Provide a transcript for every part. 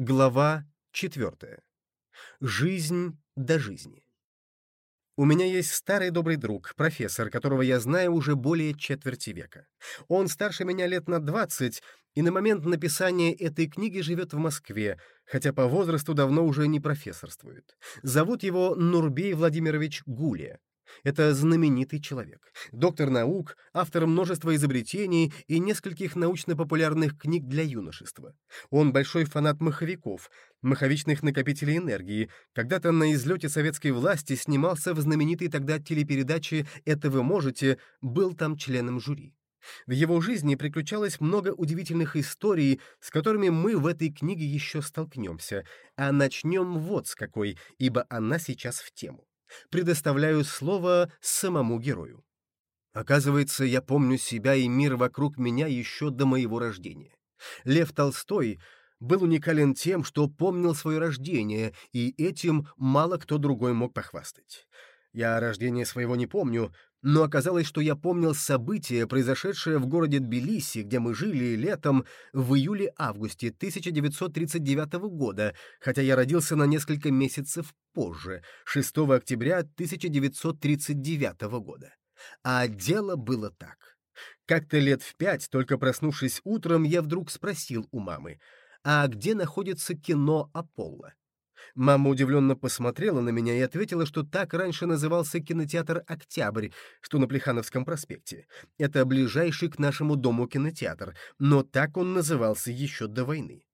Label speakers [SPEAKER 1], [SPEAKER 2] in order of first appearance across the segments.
[SPEAKER 1] Глава 4. Жизнь до жизни. У меня есть старый добрый друг, профессор, которого я знаю уже более четверти века. Он старше меня лет на 20, и на момент написания этой книги живет в Москве, хотя по возрасту давно уже не профессорствует. Зовут его Нурбей Владимирович Гулия. Это знаменитый человек, доктор наук, автор множества изобретений и нескольких научно-популярных книг для юношества. Он большой фанат маховиков, маховичных накопителей энергии. Когда-то на излете советской власти снимался в знаменитой тогда телепередаче «Это вы можете», был там членом жюри. В его жизни приключалось много удивительных историй, с которыми мы в этой книге еще столкнемся, а начнем вот с какой, ибо она сейчас в тему. Предоставляю слово самому герою. Оказывается, я помню себя и мир вокруг меня еще до моего рождения. Лев Толстой был уникален тем, что помнил свое рождение, и этим мало кто другой мог похвастать. Я рождения своего не помню, но оказалось, что я помнил событие, произошедшее в городе Тбилиси, где мы жили летом в июле-августе 1939 года, хотя я родился на несколько месяцев позже, 6 октября 1939 года. А дело было так. Как-то лет в пять, только проснувшись утром, я вдруг спросил у мамы, а где находится кино «Аполло»? Мама удивленно посмотрела на меня и ответила, что так раньше назывался кинотеатр «Октябрь», что на Плехановском проспекте. Это ближайший к нашему дому кинотеатр, но так он назывался еще до войны.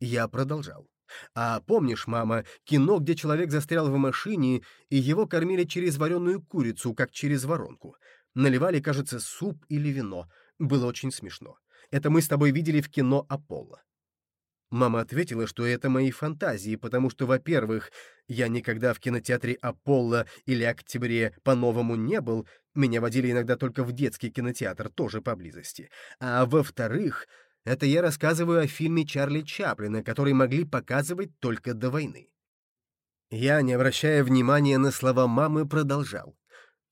[SPEAKER 1] Я продолжал. «А помнишь, мама, кино, где человек застрял в машине, и его кормили через вареную курицу, как через воронку? Наливали, кажется, суп или вино. Было очень смешно. Это мы с тобой видели в кино «Аполло». Мама ответила, что это мои фантазии, потому что, во-первых, я никогда в кинотеатре «Аполло» или «Октябре» по-новому не был, меня водили иногда только в детский кинотеатр, тоже поблизости. А во-вторых, это я рассказываю о фильме Чарли Чаплина, который могли показывать только до войны. Я, не обращая внимания на слова мамы, продолжал.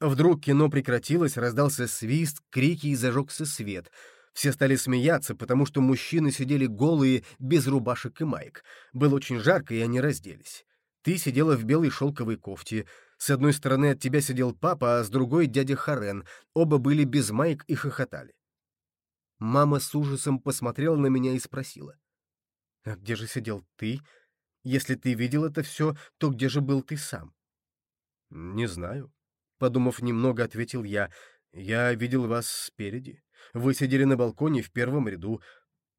[SPEAKER 1] Вдруг кино прекратилось, раздался свист, крики и зажегся свет — все стали смеяться, потому что мужчины сидели голые, без рубашек и маек. Было очень жарко, и они разделись. Ты сидела в белой шелковой кофте. С одной стороны от тебя сидел папа, а с другой — дядя Харен. Оба были без маек и хохотали. Мама с ужасом посмотрела на меня и спросила. «А где же сидел ты? Если ты видел это все, то где же был ты сам?» «Не знаю», — подумав немного, ответил я. «Я видел вас спереди». Вы сидели на балконе в первом ряду.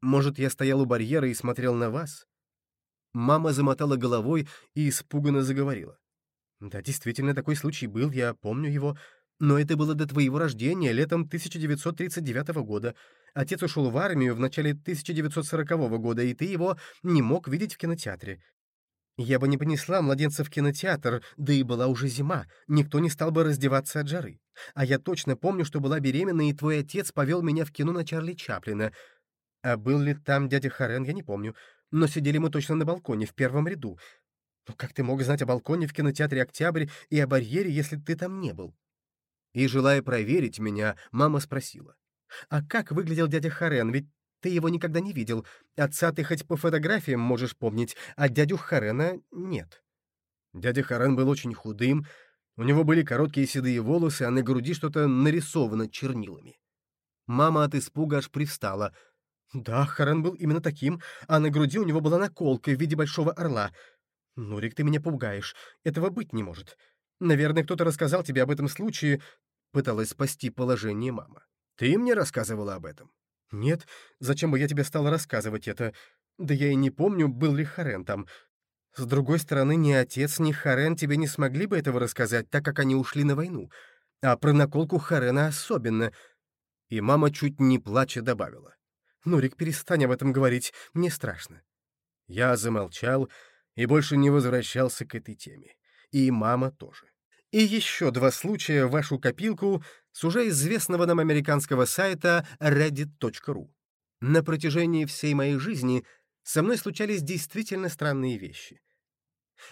[SPEAKER 1] Может, я стоял у барьера и смотрел на вас?» Мама замотала головой и испуганно заговорила. «Да, действительно, такой случай был, я помню его. Но это было до твоего рождения, летом 1939 года. Отец ушел в армию в начале 1940 года, и ты его не мог видеть в кинотеатре. Я бы не понесла младенца в кинотеатр, да и была уже зима, никто не стал бы раздеваться от жары. А я точно помню, что была беременна, и твой отец повел меня в кино на Чарли Чаплина. А был ли там дядя Харен, я не помню. Но сидели мы точно на балконе, в первом ряду. Ну как ты мог знать о балконе в кинотеатре «Октябрь» и о барьере, если ты там не был? И, желая проверить меня, мама спросила. «А как выглядел дядя Харен? Ведь ты его никогда не видел. Отца ты хоть по фотографиям можешь помнить, а дядю Харена нет». Дядя Харен был очень худым, у него были короткие седые волосы, а на груди что-то нарисовано чернилами. Мама от испуга аж привстала. Да, Харен был именно таким, а на груди у него была наколка в виде большого орла. Нурик, ты меня пугаешь. Этого быть не может. Наверное, кто-то рассказал тебе об этом случае. Пыталась спасти положение мама. Ты мне рассказывала об этом? Нет, зачем бы я тебе стала рассказывать это? Да я и не помню, был ли Харен там. С другой стороны, ни отец, ни Харен тебе не смогли бы этого рассказать, так как они ушли на войну. А про наколку Харена особенно. И мама чуть не плача добавила. «Нурик, перестань об этом говорить, мне страшно». Я замолчал и больше не возвращался к этой теме. И мама тоже. И еще два случая в вашу копилку с уже известного нам американского сайта reddit.ru. На протяжении всей моей жизни со мной случались действительно странные вещи.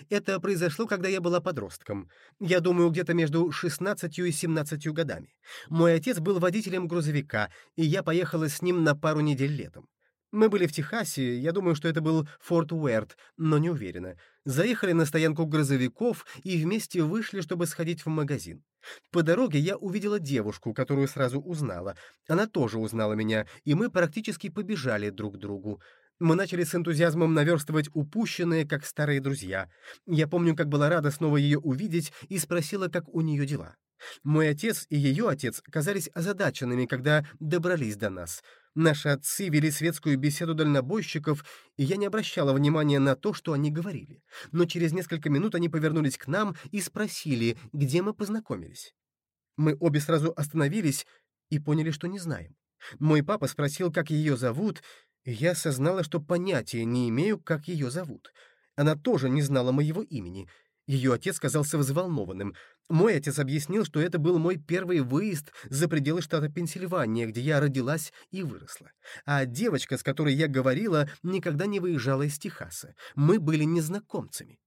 [SPEAKER 1] Это произошло, когда я была подростком. Я думаю, где-то между 16 и 17 годами. Мой отец был водителем грузовика, и я поехала с ним на пару недель летом. Мы были в Техасе, я думаю, что это был Форт Уэрт, но не уверена. Заехали на стоянку грузовиков и вместе вышли, чтобы сходить в магазин. По дороге я увидела девушку, которую сразу узнала. Она тоже узнала меня, и мы практически побежали друг к другу. Мы начали с энтузиазмом наверстывать упущенное, как старые друзья. Я помню, как была рада снова ее увидеть и спросила, как у нее дела. Мой отец и ее отец казались озадаченными, когда добрались до нас. Наши отцы вели светскую беседу дальнобойщиков, и я не обращала внимания на то, что они говорили. Но через несколько минут они повернулись к нам и спросили, где мы познакомились. Мы обе сразу остановились и поняли, что не знаем. Мой папа спросил, как ее зовут, и я осознала, что понятия не имею, как ее зовут. Она тоже не знала моего имени — ее отец казался взволнованным. Мой отец объяснил, что это был мой первый выезд за пределы штата Пенсильвания, где я родилась и выросла. А девочка, с которой я говорила, никогда не выезжала из Техаса. Мы были незнакомцами.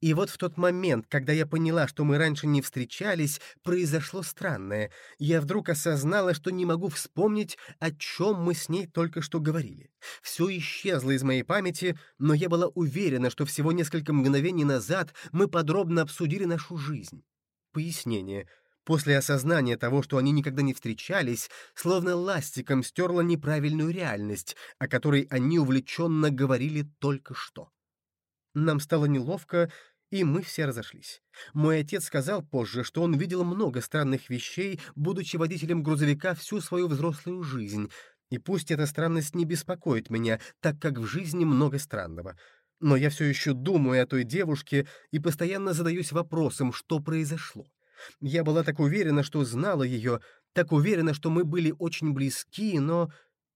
[SPEAKER 1] И вот в тот момент, когда я поняла, что мы раньше не встречались, произошло странное. Я вдруг осознала, что не могу вспомнить, о чем мы с ней только что говорили. Все исчезло из моей памяти, но я была уверена, что всего несколько мгновений назад мы подробно обсудили нашу жизнь. Пояснение. После осознания того, что они никогда не встречались, словно ластиком стерла неправильную реальность, о которой они увлеченно говорили только что. Нам стало неловко, и мы все разошлись. Мой отец сказал позже, что он видел много странных вещей, будучи водителем грузовика всю свою взрослую жизнь, и пусть эта странность не беспокоит меня, так как в жизни много странного. Но я все еще думаю о той девушке и постоянно задаюсь вопросом, что произошло. Я была так уверена, что знала ее, так уверена, что мы были очень близки, но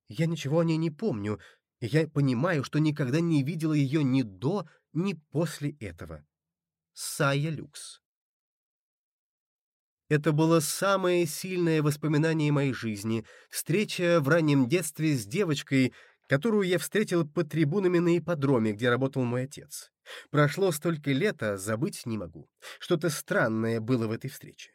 [SPEAKER 1] я ничего о ней не помню, я понимаю, что никогда не видела ее ни до, ни после этого. Сая Люкс. Это было самое сильное воспоминание моей жизни — встреча в раннем детстве с девочкой, которую я встретил под трибунами на ипподроме, где работал мой отец. Прошло столько лет, а забыть не могу. Что-то странное было в этой встрече.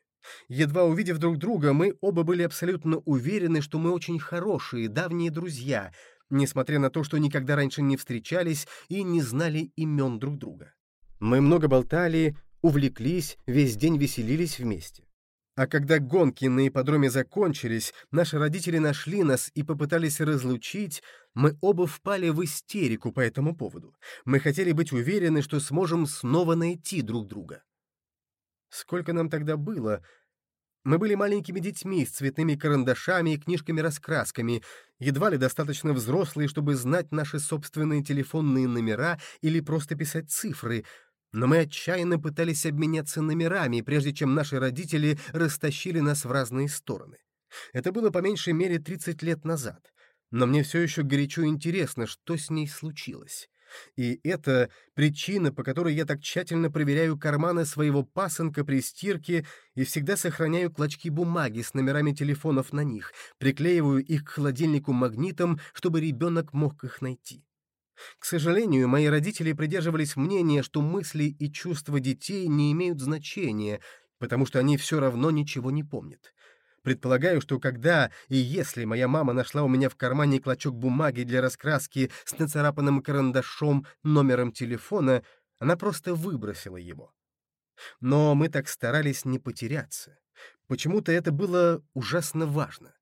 [SPEAKER 1] Едва увидев друг друга, мы оба были абсолютно уверены, что мы очень хорошие, давние друзья, несмотря на то, что никогда раньше не встречались и не знали имен друг друга. Мы много болтали, увлеклись, весь день веселились вместе. А когда гонки на ипподроме закончились, наши родители нашли нас и попытались разлучить, мы оба впали в истерику по этому поводу. Мы хотели быть уверены, что сможем снова найти друг друга. Сколько нам тогда было, мы были маленькими детьми с цветными карандашами и книжками-раскрасками, едва ли достаточно взрослые, чтобы знать наши собственные телефонные номера или просто писать цифры, но мы отчаянно пытались обменяться номерами, прежде чем наши родители растащили нас в разные стороны. Это было по меньшей мере 30 лет назад, но мне все еще горячо интересно, что с ней случилось. И это причина, по которой я так тщательно проверяю карманы своего пасынка при стирке и всегда сохраняю клочки бумаги с номерами телефонов на них, приклеиваю их к холодильнику магнитом, чтобы ребенок мог их найти. К сожалению, мои родители придерживались мнения, что мысли и чувства детей не имеют значения, потому что они все равно ничего не помнят. Предполагаю, что когда и если моя мама нашла у меня в кармане клочок бумаги для раскраски с нацарапанным карандашом номером телефона, она просто выбросила его. Но мы так старались не потеряться. Почему-то это было ужасно важно.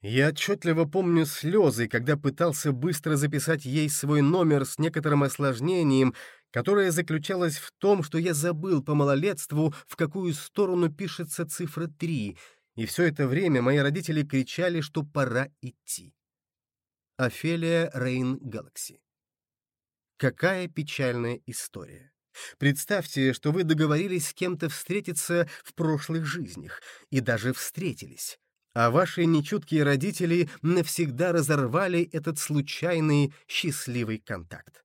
[SPEAKER 1] Я отчетливо помню слезы, когда пытался быстро записать ей свой номер с некоторым осложнением, которое заключалось в том, что я забыл по малолетству, в какую сторону пишется цифра 3, и все это время мои родители кричали, что пора идти. Офелия Рейн Галакси. Какая печальная история. Представьте, что вы договорились с кем-то встретиться в прошлых жизнях, и даже встретились, а ваши нечуткие родители навсегда разорвали этот случайный счастливый контакт.